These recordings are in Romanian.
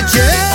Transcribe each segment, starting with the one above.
picture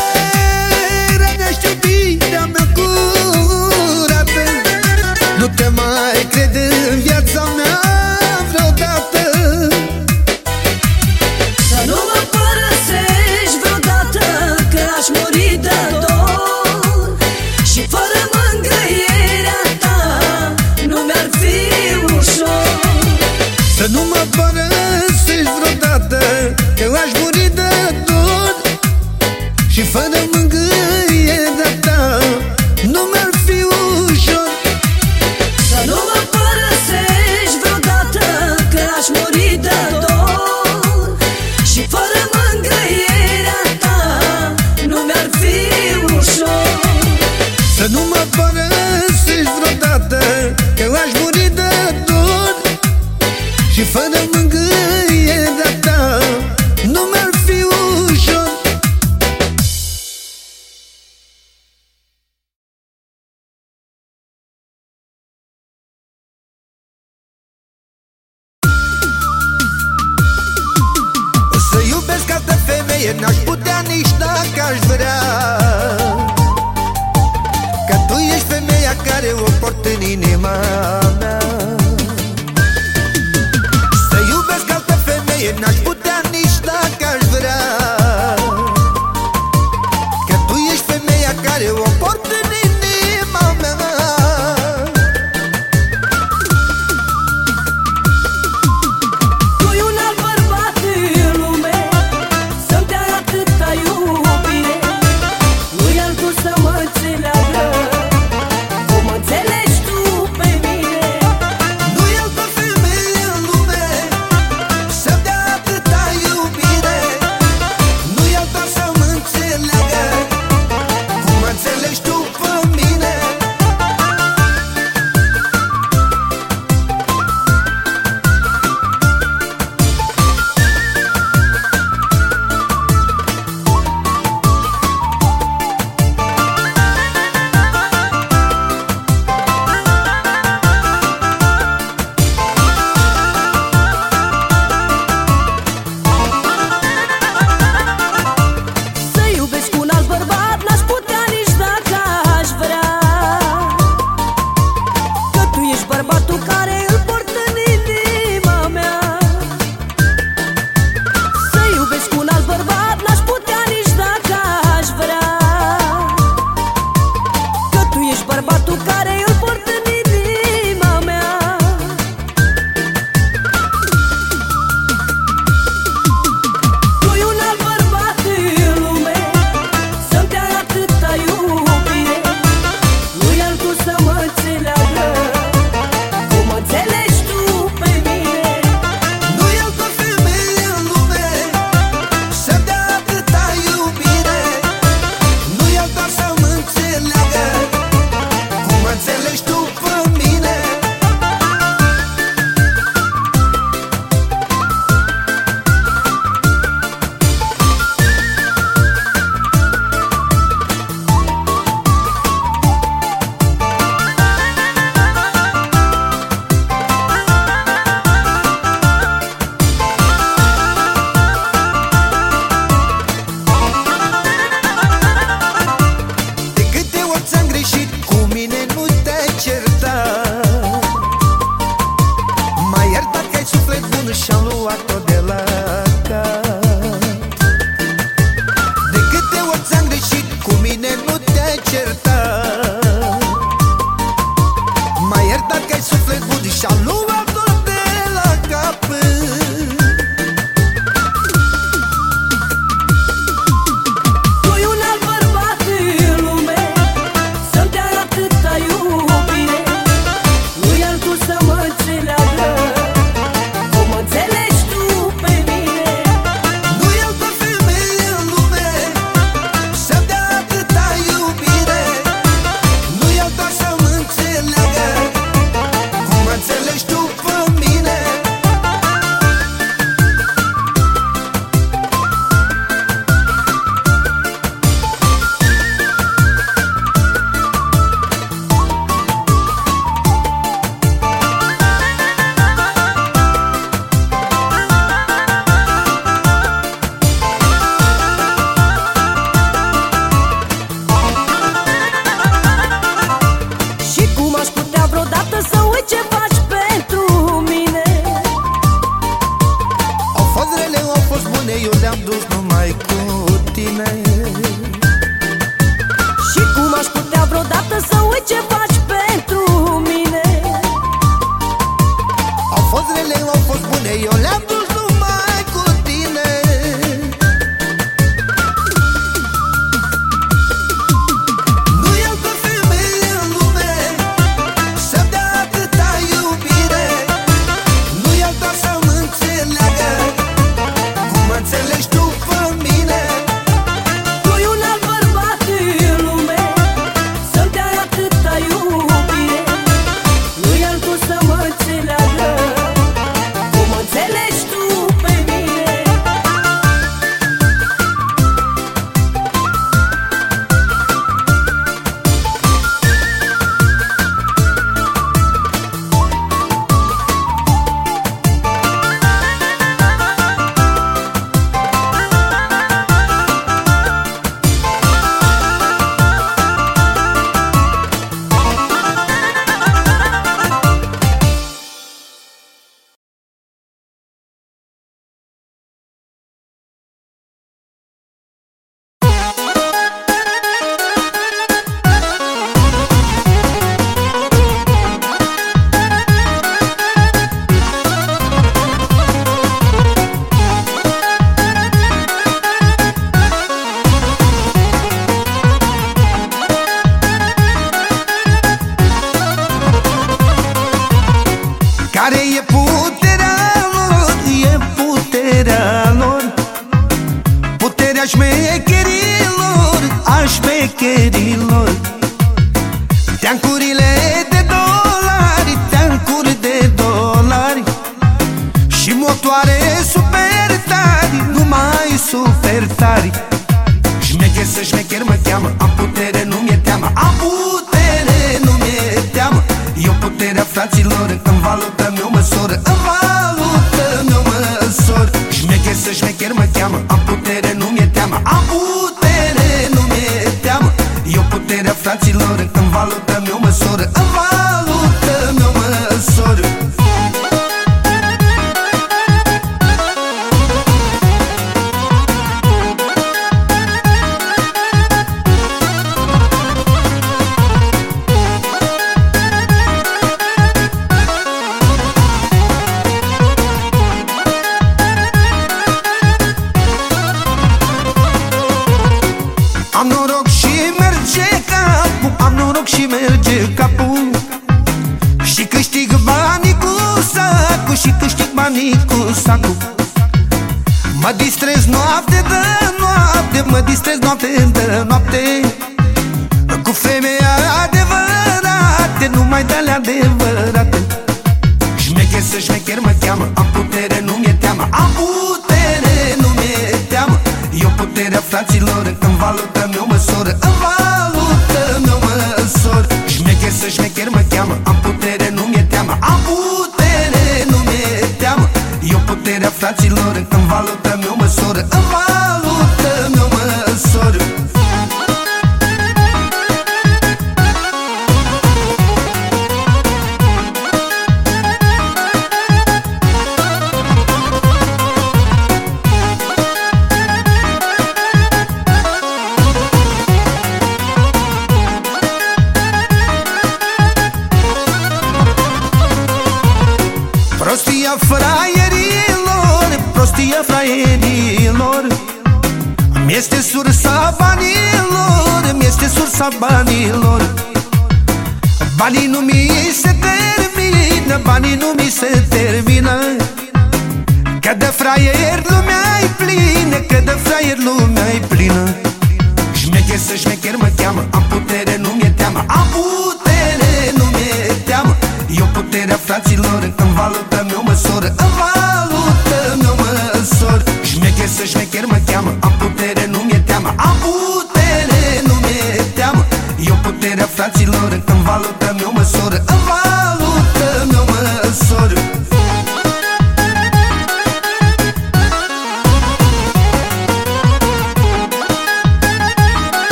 sabana.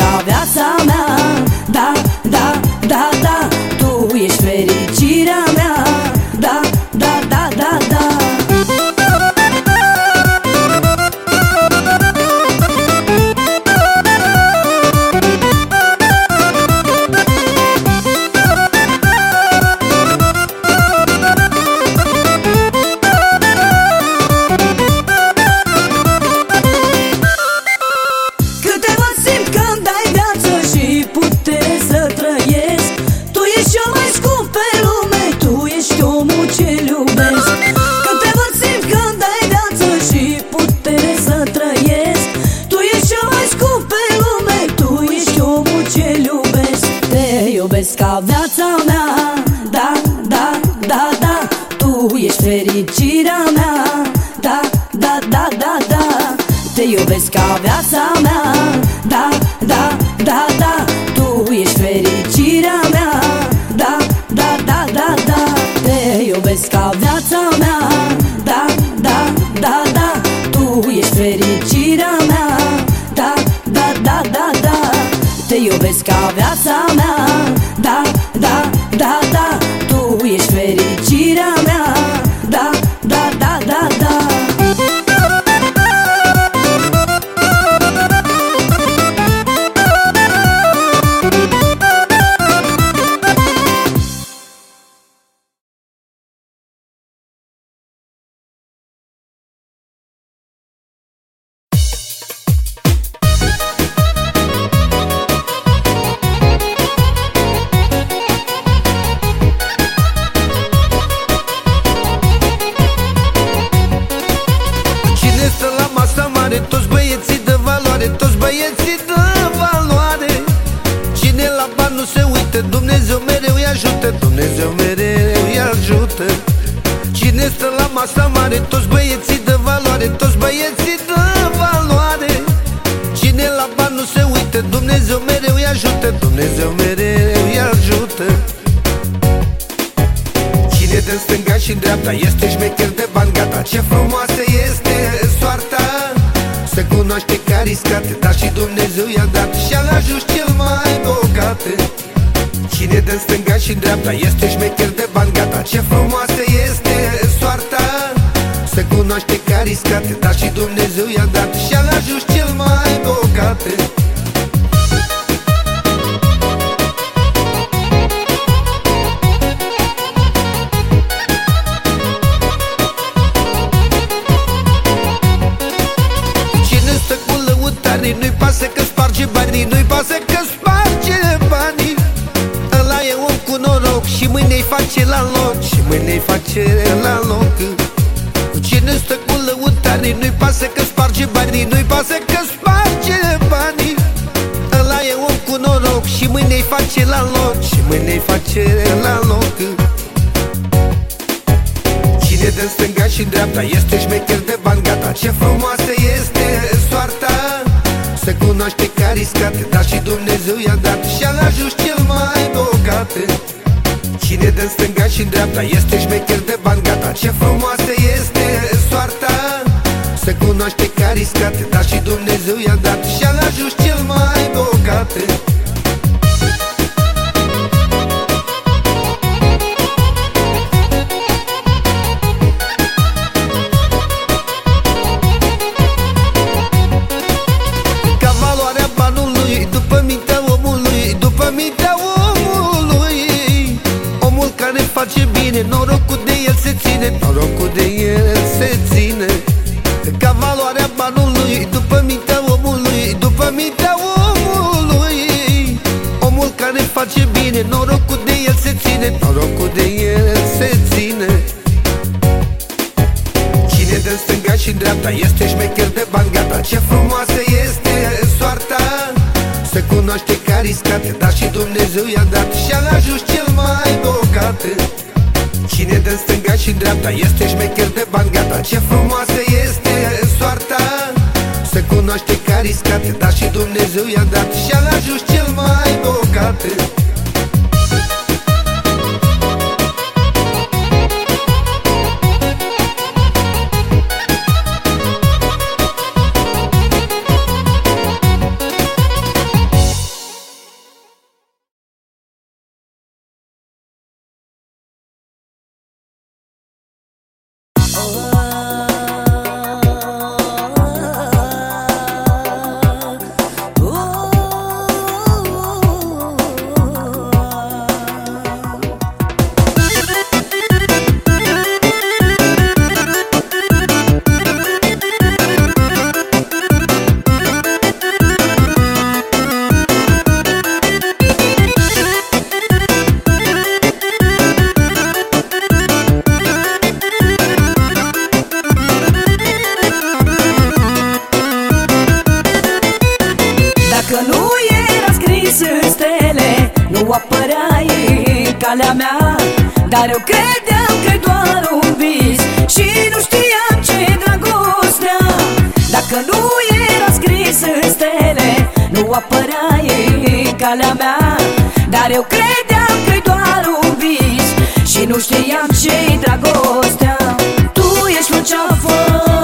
of the iubesc ca viața mea. Da, da, da, da Tu ești fericirea mea. Da, da, da, da, da Te iubesc ca viața mea. Frumoasă este soarta. Să cunoaște care riscat Dar și Dumnezeu i-a dat și-a ajuns cel mai bogat. Nu-i pasă că sparge banii Nu-i pasă că sparge banii. Ăla e om cu noroc Și mâine-i face la loc Și mâine-i face la loc. Cine stă cu lăutare Nu-i pasă că sparge banii Nu-i pasă că sparge banii. Ăla e om cu noroc Și mâine-i face la loc. Și mâine-i face la loc. Cine dă stânga și dreapta Este șmecher de bani gata. Ce frumoasă este soarta. Se cunoaște că a riscat Dar și Dumnezeu i-a dat Și-a ajuns cel mai bogat Cine dă stânga și dreapta Este șmecher de bani gata. Ce frumoasă este soarta. Se cunoaște că a riscat Dar și Dumnezeu i-a dat Și-a ajuns cel mai bogat face bine Norocul de el se ține? Norocul de el se ține. Ca valoarea banului După mintea omului După mintea omului. Omul care face bine Norocul de el se ține. Norocul de el se ține. Cine dă stânga și dreapta Este șmecher de bani gata. Ce frumoasă este soarta. Se cunoaște că a riscat Dar și Dumnezeu i-a dat Și-a ajuns cel mai bogat Cine dă stânga și dreapta Este șmecher de bani gata. Ce frumoasă este soarta Se cunoaște că a riscat Dar și Dumnezeu i-a dat Și-a ajuns cel mai bogat Dar eu credeam că doar un vis Și nu știam ce dragostea Dacă nu era scris în stele Nu apăreai calea mea. Dar eu credeam că doar un vis Și nu știam ce dragostea. Tu ești luceafărul de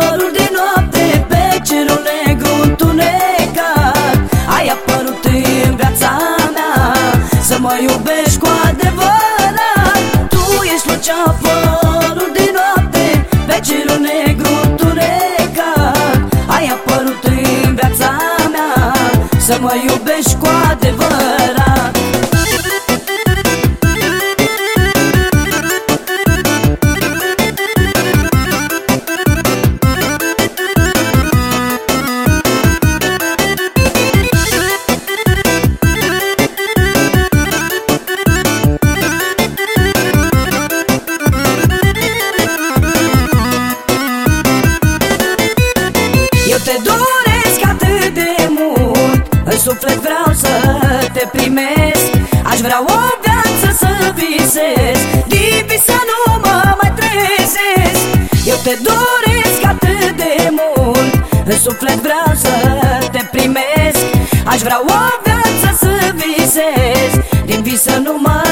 ceafărul din noapte Pe cerul negru tunecat. Ai apărut în viața mea Să mă iubești cu adevărat te doresc atât de mult. În suflet vreau să te primesc. Aș vrea o viață să visez Din să nu mă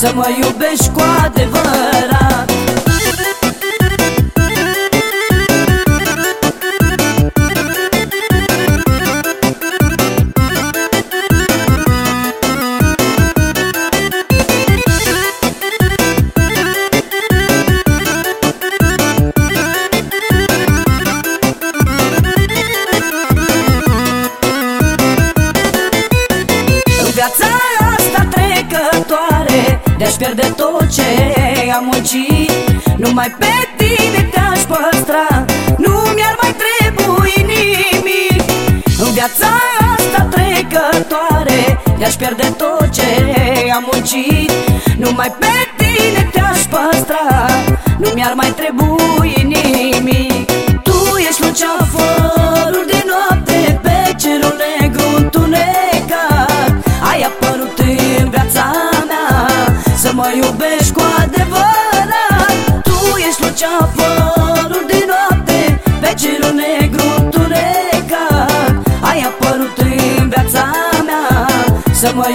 Să mă iubești cu Numai pe tine te-aș păstra. Nu mi-ar mai trebui nimic. În viața asta trecătoare De-aș pierde tot ce am muncit. Numai pe tine te-aș păstra. Nu mi-ar mai trebui Să mă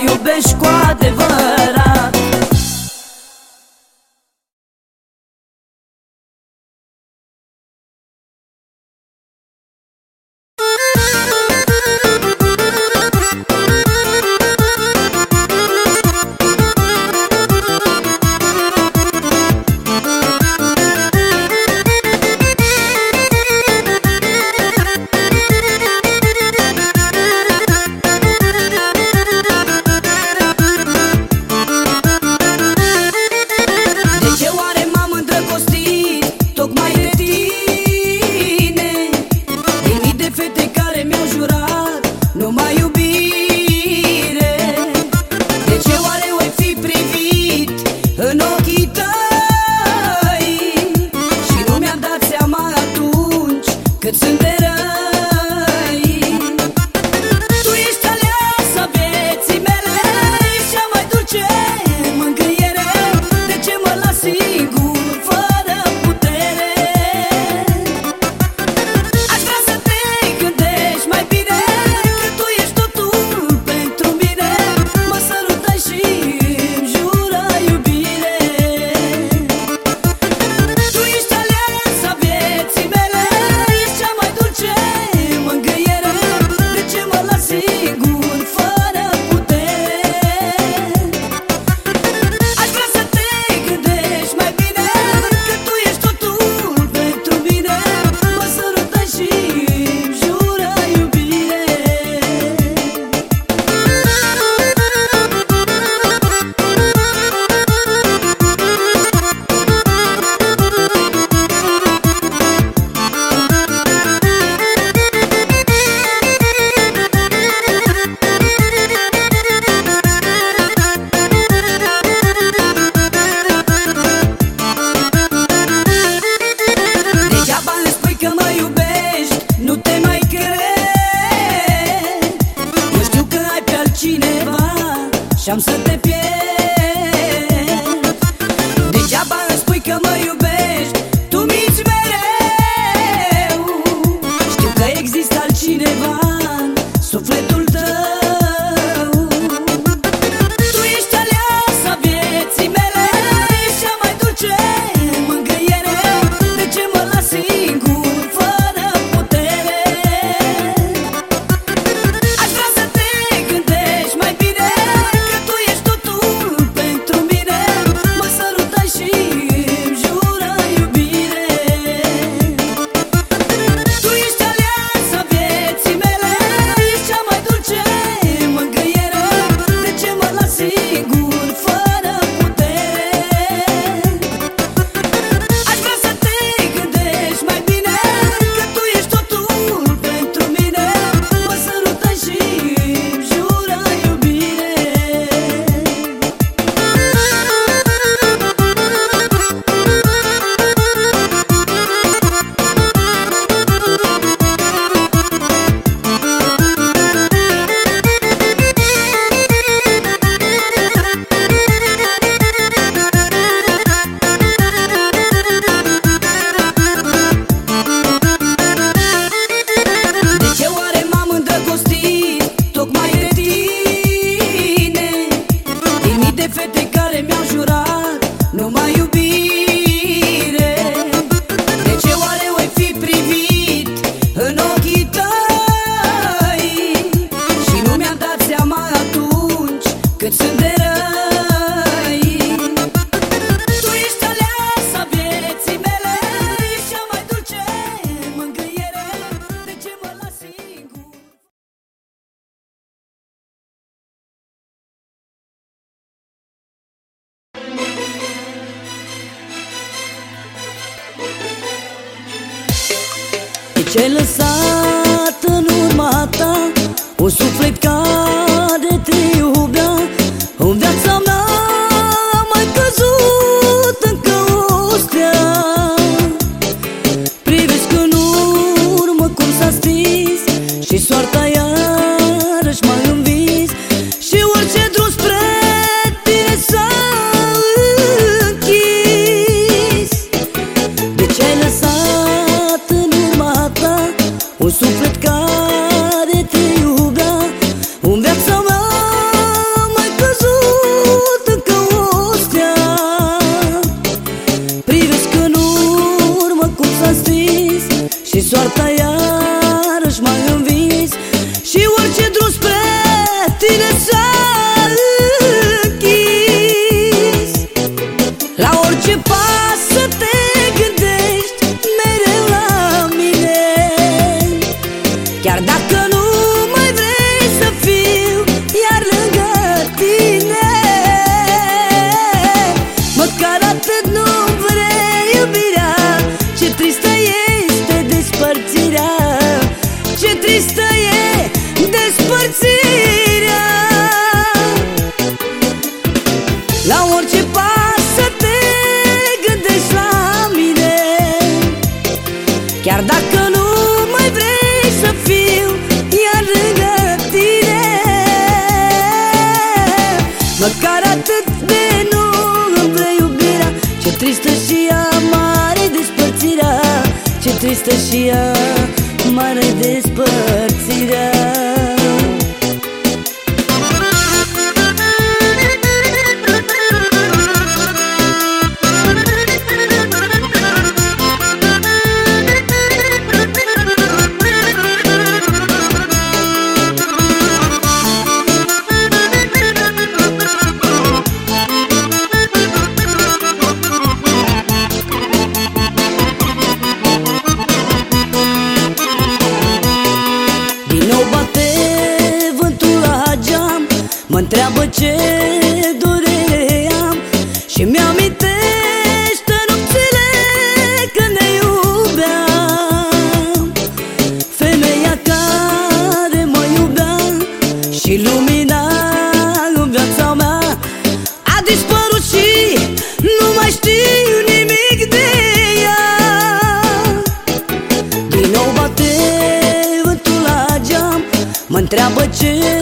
Ce-ai lăsat în urma ta? Un suflet ca tristă e despărțirea. La orice pas să te gândești la mine Chiar dacă nu mai vrei să fiu iar lângă tine. Măcar atât de nu îmi dă iubirea Ce tristă și ea mare despărțirea Ce tristă și ea. mare despărțirea Întreabă ce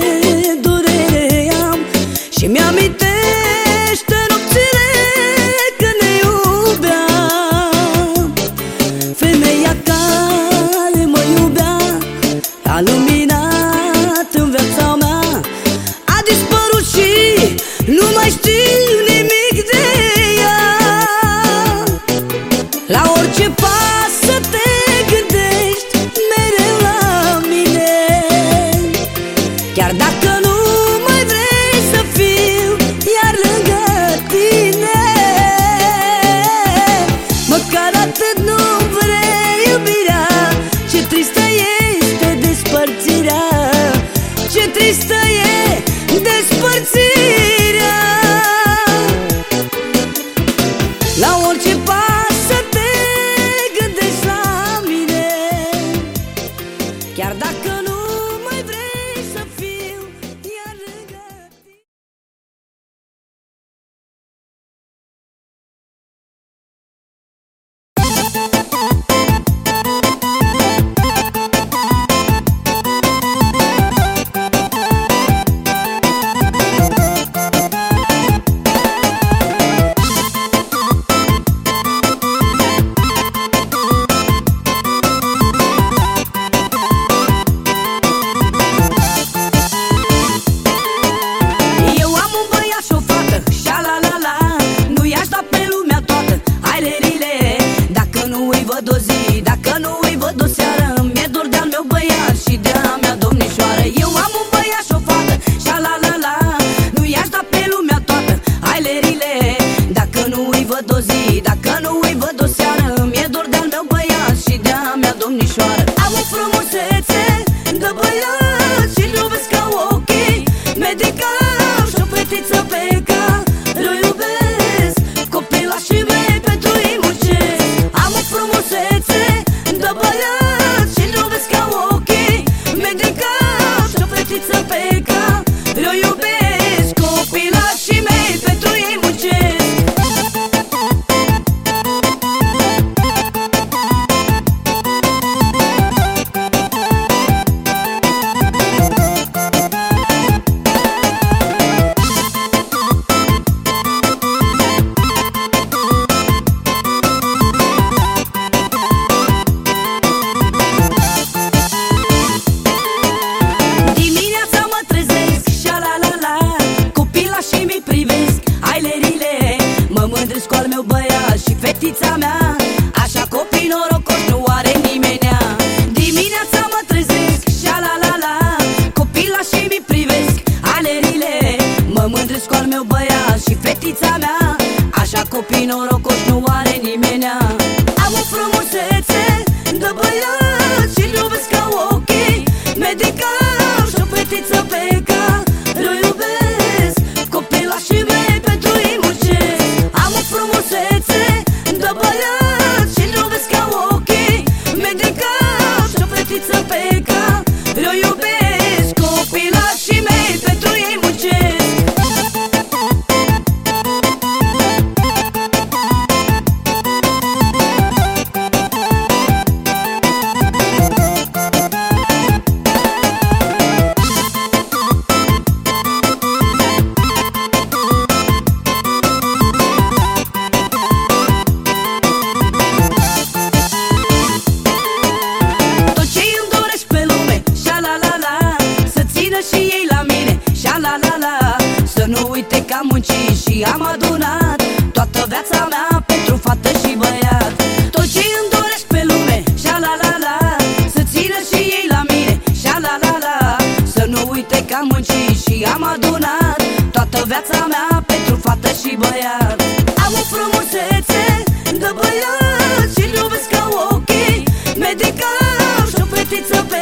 Medical și